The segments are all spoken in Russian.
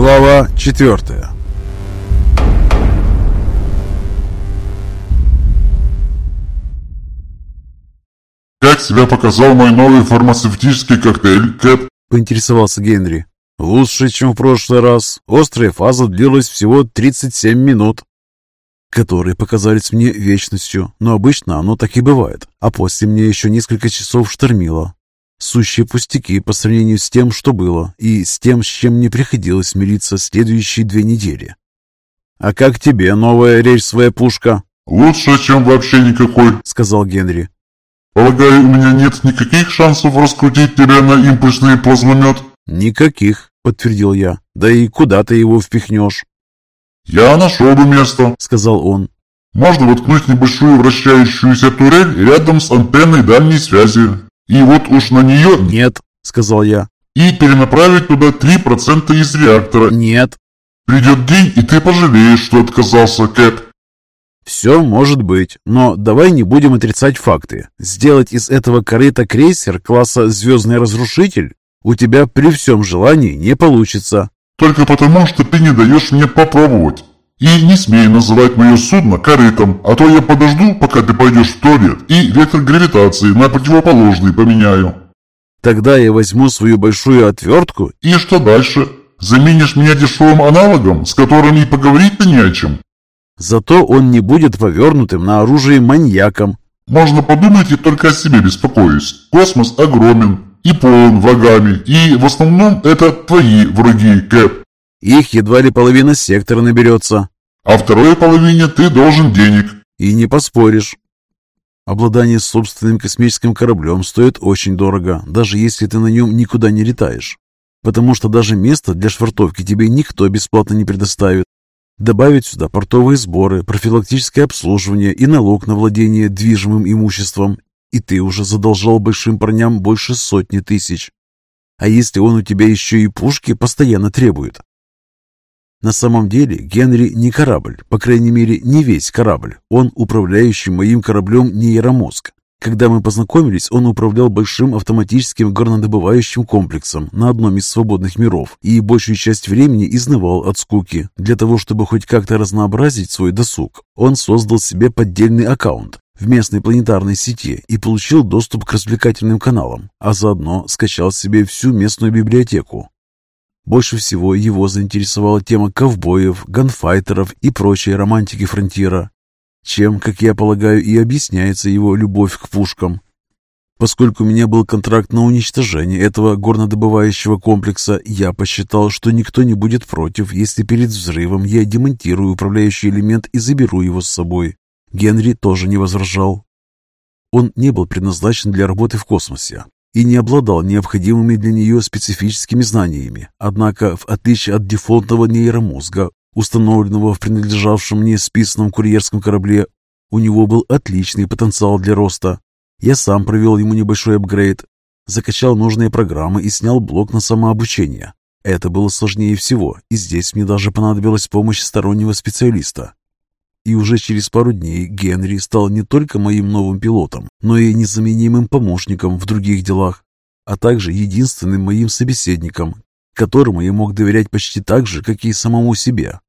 Глава четвертая «Как себя показал мой новый фармацевтический коктейль, Кэп?» – поинтересовался Генри. «Лучше, чем в прошлый раз. Острая фаза длилась всего 37 минут» которые показались мне вечностью, но обычно оно так и бывает, а после мне еще несколько часов штормило. Сущие пустяки по сравнению с тем, что было, и с тем, с чем мне приходилось смириться следующие две недели. «А как тебе новая рельсовая пушка?» «Лучше, чем вообще никакой», — сказал Генри. «Полагаю, у меня нет никаких шансов раскрутить тебя на импульсный плазмомет?» «Никаких», — подтвердил я. «Да и куда ты его впихнешь?» «Я нашел бы место», — сказал он. «Можно воткнуть небольшую вращающуюся турель рядом с антенной дальней связи. И вот уж на нее...» «Нет», — сказал я. «И перенаправить туда 3% из реактора». «Нет». «Придет день, и ты пожалеешь, что отказался, Кэп». «Все может быть, но давай не будем отрицать факты. Сделать из этого корыта крейсер класса «Звездный разрушитель» у тебя при всем желании не получится. Только потому, что ты не даешь мне попробовать. И не смей называть мое судно корытом, а то я подожду, пока ты пойдешь в туалет, и вектор гравитации на противоположный поменяю. Тогда я возьму свою большую отвертку. И что дальше? Заменишь меня дешевым аналогом, с которым и поговорить-то не о чем? Зато он не будет повернутым на оружие маньяком. Можно подумать, я только о себе беспокоюсь. Космос огромен, и полон врагами, и в основном это твои враги, Кэп. Их едва ли половина сектора наберется. А второй половине ты должен денег. И не поспоришь. Обладание собственным космическим кораблем стоит очень дорого, даже если ты на нем никуда не летаешь. Потому что даже место для швартовки тебе никто бесплатно не предоставит. Добавить сюда портовые сборы, профилактическое обслуживание и налог на владение движимым имуществом, и ты уже задолжал большим парням больше сотни тысяч. А если он у тебя еще и пушки постоянно требует? На самом деле Генри не корабль, по крайней мере не весь корабль. Он управляющий моим кораблем нейромозг. Когда мы познакомились, он управлял большим автоматическим горнодобывающим комплексом на одном из свободных миров и большую часть времени изнывал от скуки. Для того, чтобы хоть как-то разнообразить свой досуг, он создал себе поддельный аккаунт, в местной планетарной сети и получил доступ к развлекательным каналам, а заодно скачал себе всю местную библиотеку. Больше всего его заинтересовала тема ковбоев, ганфайтеров и прочей романтики фронтира, чем, как я полагаю, и объясняется его любовь к пушкам. Поскольку у меня был контракт на уничтожение этого горнодобывающего комплекса, я посчитал, что никто не будет против, если перед взрывом я демонтирую управляющий элемент и заберу его с собой. Генри тоже не возражал. Он не был предназначен для работы в космосе и не обладал необходимыми для нее специфическими знаниями. Однако, в отличие от дефолтного нейромозга, установленного в принадлежавшем мне списанном курьерском корабле, у него был отличный потенциал для роста. Я сам провел ему небольшой апгрейд, закачал нужные программы и снял блок на самообучение. Это было сложнее всего, и здесь мне даже понадобилась помощь стороннего специалиста. И уже через пару дней Генри стал не только моим новым пилотом, но и незаменимым помощником в других делах, а также единственным моим собеседником, которому я мог доверять почти так же, как и самому себе.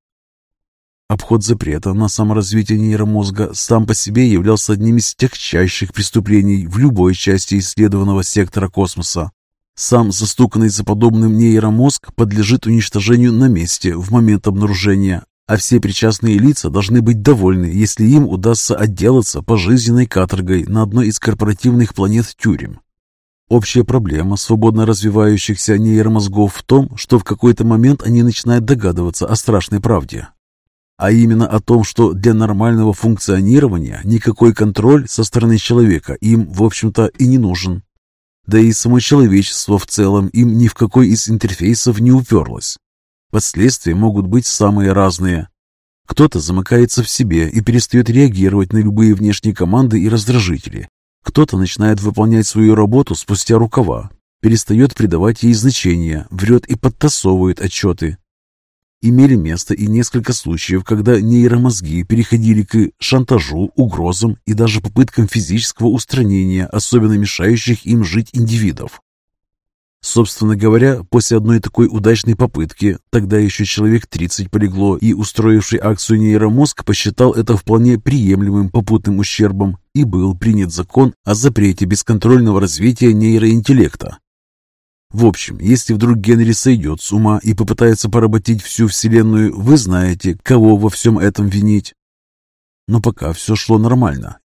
Обход запрета на саморазвитие нейромозга сам по себе являлся одним из тягчайших преступлений в любой части исследованного сектора космоса. Сам застуканный за подобным нейромозг подлежит уничтожению на месте в момент обнаружения, а все причастные лица должны быть довольны, если им удастся отделаться пожизненной каторгой на одной из корпоративных планет тюрем. Общая проблема свободно развивающихся нейромозгов в том, что в какой-то момент они начинают догадываться о страшной правде. А именно о том, что для нормального функционирования никакой контроль со стороны человека им, в общем-то, и не нужен. Да и само человечество в целом им ни в какой из интерфейсов не уперлось. Последствия могут быть самые разные. Кто-то замыкается в себе и перестает реагировать на любые внешние команды и раздражители. Кто-то начинает выполнять свою работу спустя рукава, перестает придавать ей значение, врет и подтасовывает отчеты. Имели место и несколько случаев, когда нейромозги переходили к шантажу, угрозам и даже попыткам физического устранения особенно мешающих им жить индивидов. Собственно говоря, после одной такой удачной попытки, тогда еще человек 30 полегло, и устроивший акцию нейромозг посчитал это вполне приемлемым попутным ущербом, и был принят закон о запрете бесконтрольного развития нейроинтеллекта. В общем, если вдруг Генри сойдет с ума и попытается поработить всю Вселенную, вы знаете, кого во всем этом винить. Но пока все шло нормально,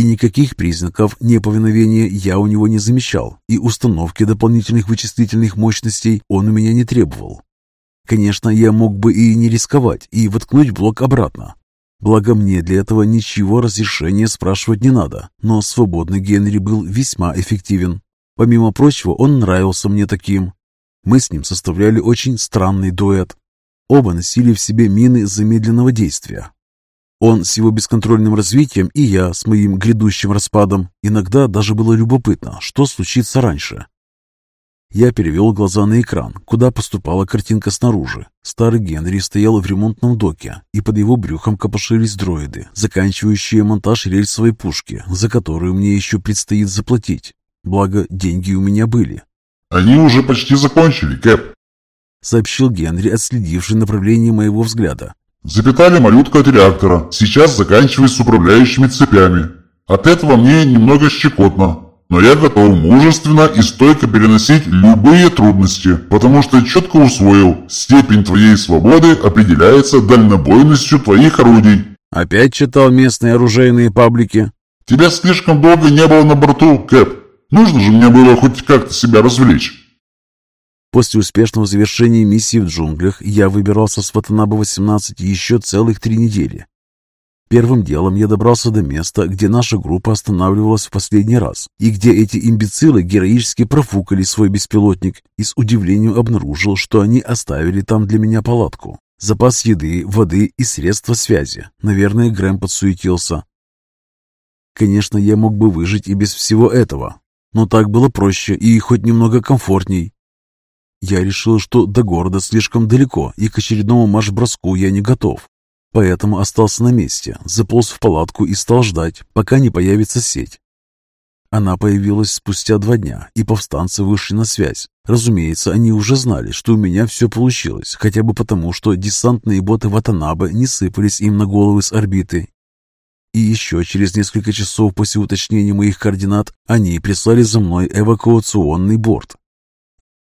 и никаких признаков неповиновения я у него не замечал, и установки дополнительных вычислительных мощностей он у меня не требовал. Конечно, я мог бы и не рисковать, и воткнуть блок обратно. Благо мне для этого ничего разрешения спрашивать не надо, но свободный Генри был весьма эффективен. Помимо прочего, он нравился мне таким. Мы с ним составляли очень странный дуэт. Оба носили в себе мины замедленного действия, он с его бесконтрольным развитием и я с моим грядущим распадом. Иногда даже было любопытно, что случится раньше. Я перевел глаза на экран, куда поступала картинка снаружи. Старый Генри стоял в ремонтном доке, и под его брюхом копошились дроиды, заканчивающие монтаж рельсовой пушки, за которую мне еще предстоит заплатить. Благо, деньги у меня были. «Они уже почти закончили, Кэп», — сообщил Генри, отследивший направление моего взгляда. Запитали малютку от реактора. Сейчас заканчиваю с управляющими цепями. От этого мне немного щекотно. Но я готов мужественно и стойко переносить любые трудности, потому что четко усвоил, степень твоей свободы определяется дальнобойностью твоих орудий. Опять читал местные оружейные паблики? Тебя слишком долго не было на борту, Кэп. Нужно же мне было хоть как-то себя развлечь. После успешного завершения миссии в джунглях я выбирался с Ватанаба-18 еще целых три недели. Первым делом я добрался до места, где наша группа останавливалась в последний раз, и где эти имбецилы героически профукали свой беспилотник, и с удивлением обнаружил, что они оставили там для меня палатку. Запас еды, воды и средства связи. Наверное, Грэм подсуетился. Конечно, я мог бы выжить и без всего этого, но так было проще и хоть немного комфортней. Я решил, что до города слишком далеко, и к очередному марш-броску я не готов. Поэтому остался на месте, заполз в палатку и стал ждать, пока не появится сеть. Она появилась спустя два дня, и повстанцы вышли на связь. Разумеется, они уже знали, что у меня все получилось, хотя бы потому, что десантные боты Ватанабе не сыпались им на головы с орбиты. И еще через несколько часов после уточнения моих координат они прислали за мной эвакуационный борт,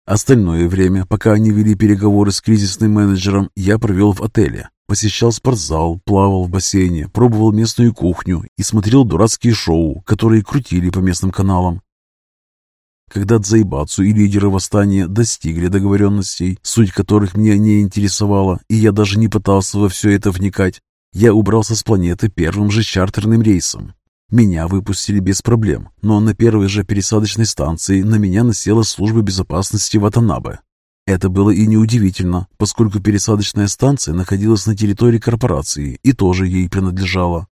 Остальное время, пока они вели переговоры с кризисным менеджером, я провел в отеле. Посещал спортзал, плавал в бассейне, пробовал местную кухню и смотрел дурацкие шоу, которые крутили по местным каналам. Когда Дзайбацу и лидеры восстания достигли договоренностей, суть которых меня не интересовала, и я даже не пытался во все это вникать, я убрался с планеты первым же чартерным рейсом. Меня выпустили без проблем, но на первой же пересадочной станции на меня насела служба безопасности Ватанабе. Это было и неудивительно, поскольку пересадочная станция находилась на территории корпорации и тоже ей принадлежала.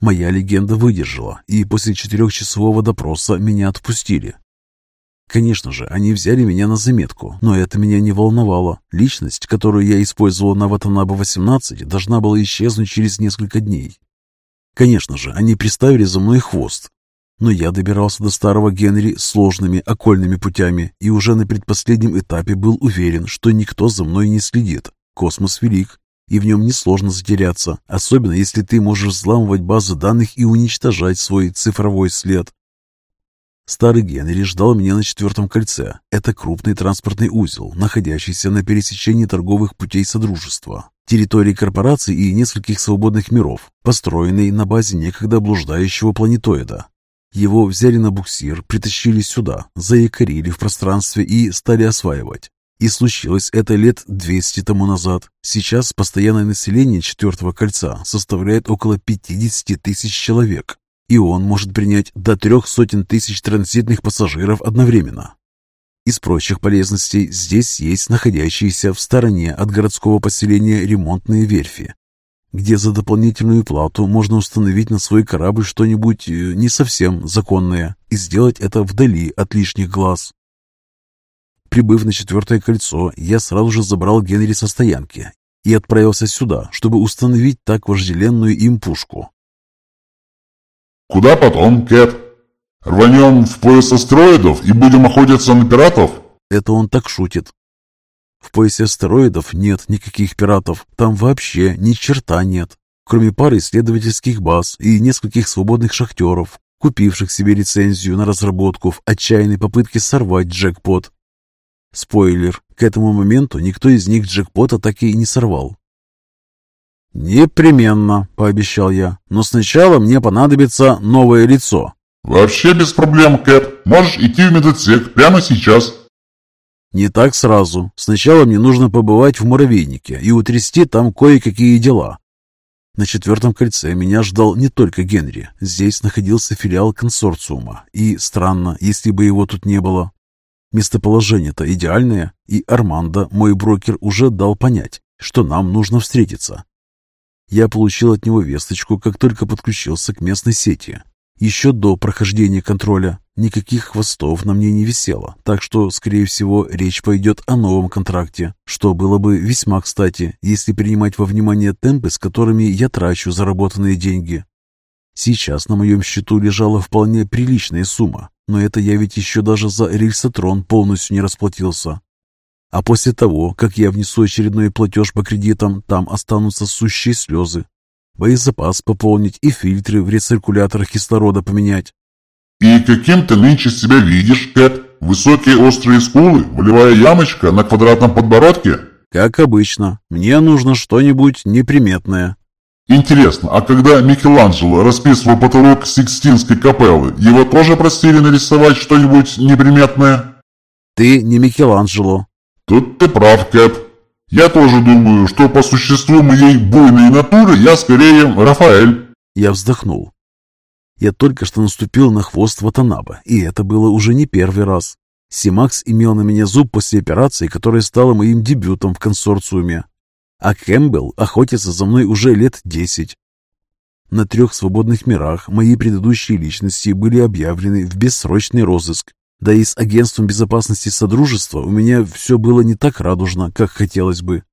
Моя легенда выдержала, и после четырехчасового допроса меня отпустили. Конечно же, они взяли меня на заметку, но это меня не волновало. Личность, которую я использовал на Ватанабе-18, должна была исчезнуть через несколько дней. Конечно же, они приставили за мной хвост, но я добирался до старого Генри сложными окольными путями и уже на предпоследнем этапе был уверен, что никто за мной не следит. Космос велик, и в нем несложно затеряться, особенно если ты можешь взламывать базы данных и уничтожать свой цифровой след. Старый Генри ждал меня на четвертом кольце. Это крупный транспортный узел, находящийся на пересечении торговых путей Содружества территории корпорации и нескольких свободных миров, построенный на базе некогда блуждающего планетоида. Его взяли на буксир, притащили сюда, заякорили в пространстве и стали осваивать. И случилось это лет 200 тому назад. Сейчас постоянное население четвертого кольца составляет около 50 тысяч человек, и он может принять до трех сотен тысяч транзитных пассажиров одновременно. Из прочих полезностей здесь есть находящиеся в стороне от городского поселения ремонтные верфи, где за дополнительную плату можно установить на свой корабль что-нибудь э, не совсем законное и сделать это вдали от лишних глаз. Прибыв на четвертое кольцо, я сразу же забрал Генри со стоянки и отправился сюда, чтобы установить так вожделенную им пушку. «Куда потом, Кэт?» Рванем в пояс астероидов и будем охотиться на пиратов? Это он так шутит. В поясе астероидов нет никаких пиратов, там вообще ни черта нет, кроме пары исследовательских баз и нескольких свободных шахтеров, купивших себе лицензию на разработку в отчаянной попытке сорвать джекпот. Спойлер, к этому моменту никто из них джекпота так и не сорвал. «Непременно», — пообещал я, — «но сначала мне понадобится новое лицо». «Вообще без проблем, Кэп. Можешь идти в медотсек прямо сейчас». «Не так сразу. Сначала мне нужно побывать в муравейнике и утрясти там кое-какие дела. На четвертом кольце меня ждал не только Генри. Здесь находился филиал консорциума. И странно, если бы его тут не было. Местоположение-то идеальное, и Армандо, мой брокер, уже дал понять, что нам нужно встретиться. Я получил от него весточку, как только подключился к местной сети. Еще до прохождения контроля никаких хвостов на мне не висело, так что, скорее всего, речь пойдет о новом контракте, что было бы весьма кстати, если принимать во внимание темпы, с которыми я трачу заработанные деньги. Сейчас на моем счету лежала вполне приличная сумма, но это я ведь еще даже за рельсотрон полностью не расплатился. А после того, как я внесу очередной платеж по кредитам, там останутся сущие слезы, боезапас пополнить и фильтры в рециркуляторах кислорода поменять. «И каким ты нынче себя видишь, Кэт? Высокие острые скулы, волевая ямочка на квадратном подбородке?» «Как обычно. Мне нужно что-нибудь неприметное». «Интересно, а когда Микеланджело расписывал потолок Сикстинской капеллы, его тоже просили нарисовать что-нибудь неприметное?» «Ты не Микеланджело». «Тут ты прав, Кэт. Я тоже думаю, что по существу моей буйной натуры я скорее Рафаэль. Я вздохнул. Я только что наступил на хвост Ватанаба, и это было уже не первый раз. Симакс имел на меня зуб после операции, которая стала моим дебютом в консорциуме. А Кэмпбелл охотится за мной уже лет десять. На трех свободных мирах мои предыдущие личности были объявлены в бессрочный розыск, да и с агентством безопасности Содружества у меня все было не так радужно, как хотелось бы.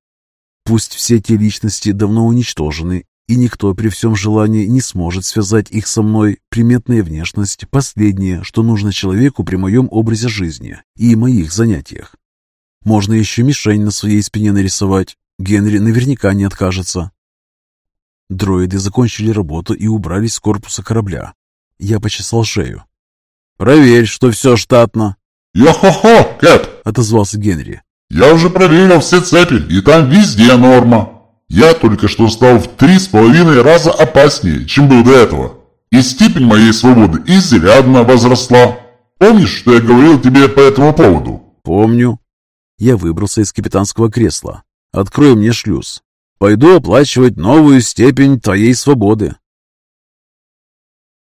Пусть все те личности давно уничтожены, и никто при всем желании не сможет связать их со мной, приметная внешность – последнее, что нужно человеку при моем образе жизни и моих занятиях. Можно еще мишень на своей спине нарисовать, Генри наверняка не откажется. Дроиды закончили работу и убрались с корпуса корабля. Я почесал шею. «Проверь, что все штатно». «Йо-хо-хо, Кэт!» — отозвался Генри. «Я уже проверил все цепи, и там везде норма. Я только что стал в три с половиной раза опаснее, чем был до этого. И степень моей свободы изрядно возросла. Помнишь, что я говорил тебе по этому поводу?» «Помню». Я выбрался из капитанского кресла. «Открой мне шлюз. Пойду оплачивать новую степень твоей свободы».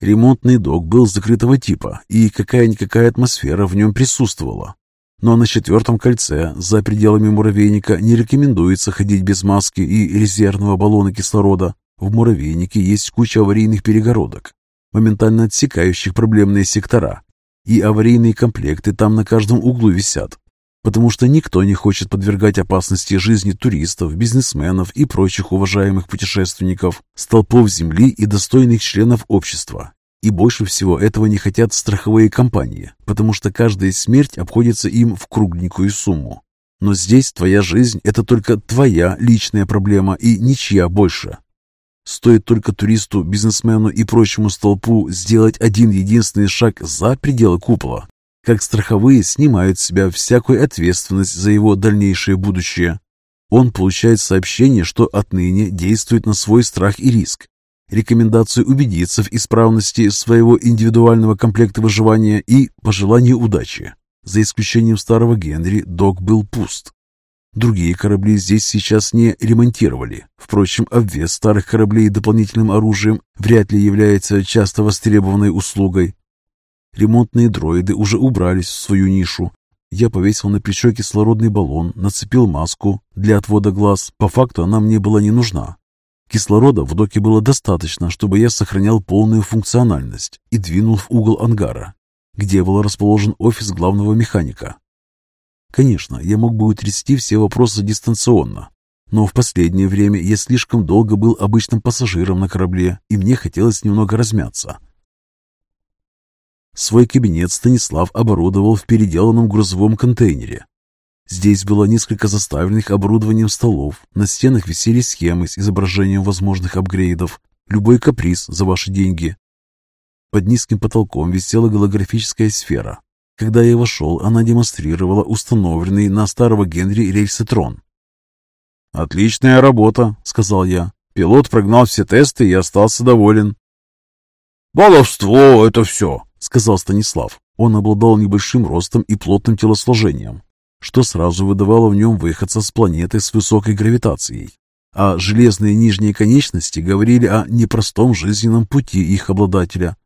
Ремонтный док был закрытого типа, и какая-никакая атмосфера в нем присутствовала. Но на четвертом кольце, за пределами муравейника, не рекомендуется ходить без маски и резервного баллона кислорода. В муравейнике есть куча аварийных перегородок, моментально отсекающих проблемные сектора. И аварийные комплекты там на каждом углу висят, потому что никто не хочет подвергать опасности жизни туристов, бизнесменов и прочих уважаемых путешественников, столпов земли и достойных членов общества. И больше всего этого не хотят страховые компании, потому что каждая смерть обходится им в кругленькую сумму. Но здесь твоя жизнь – это только твоя личная проблема и ничья больше. Стоит только туристу, бизнесмену и прочему столпу сделать один единственный шаг за пределы купола, как страховые снимают с себя всякую ответственность за его дальнейшее будущее. Он получает сообщение, что отныне действует на свой страх и риск. Рекомендацию убедиться в исправности своего индивидуального комплекта выживания и пожелание удачи. За исключением старого Генри, док был пуст. Другие корабли здесь сейчас не ремонтировали. Впрочем, обвес старых кораблей дополнительным оружием вряд ли является часто востребованной услугой. Ремонтные дроиды уже убрались в свою нишу. Я повесил на плечо кислородный баллон, нацепил маску для отвода глаз. По факту она мне была не нужна. Кислорода в доке было достаточно, чтобы я сохранял полную функциональность и двинул в угол ангара, где был расположен офис главного механика. Конечно, я мог бы утрясти все вопросы дистанционно, но в последнее время я слишком долго был обычным пассажиром на корабле, и мне хотелось немного размяться. Свой кабинет Станислав оборудовал в переделанном грузовом контейнере. Здесь было несколько заставленных оборудованием столов, на стенах висели схемы с изображением возможных апгрейдов, любой каприз за ваши деньги. Под низким потолком висела голографическая сфера. Когда я вошел, она демонстрировала установленный на старого Генри рельсотрон. «Отличная работа», — сказал я. Пилот прогнал все тесты и остался доволен. «Баловство — это все», — сказал Станислав. Он обладал небольшим ростом и плотным телосложением, что сразу выдавало в нем выходца с планеты с высокой гравитацией. А железные нижние конечности говорили о непростом жизненном пути их обладателя.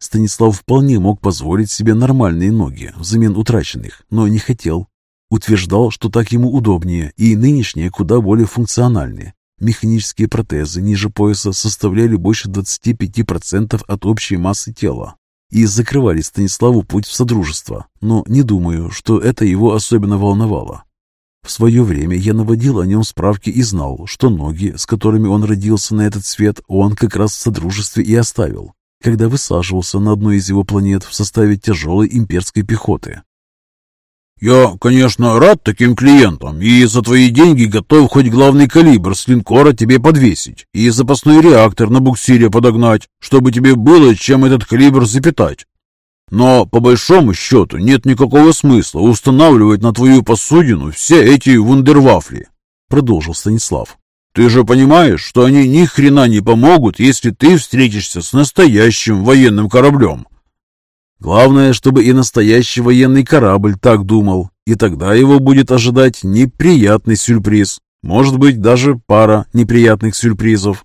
Станислав вполне мог позволить себе нормальные ноги взамен утраченных, но не хотел. Утверждал, что так ему удобнее, и нынешние куда более функциональны. Механические протезы ниже пояса составляли больше 25% от общей массы тела и закрывали Станиславу путь в Содружество, но не думаю, что это его особенно волновало. В свое время я наводил о нем справки и знал, что ноги, с которыми он родился на этот свет, он как раз в Содружестве и оставил, когда высаживался на одной из его планет в составе тяжелой имперской пехоты. «Я, конечно, рад таким клиентам, и за твои деньги готов хоть главный калибр с линкора тебе подвесить и запасной реактор на буксире подогнать, чтобы тебе было чем этот калибр запитать. Но, по большому счету, нет никакого смысла устанавливать на твою посудину все эти вундервафли», — продолжил Станислав. «Ты же понимаешь, что они ни хрена не помогут, если ты встретишься с настоящим военным кораблем». Главное, чтобы и настоящий военный корабль так думал, и тогда его будет ожидать неприятный сюрприз. Может быть, даже пара неприятных сюрпризов.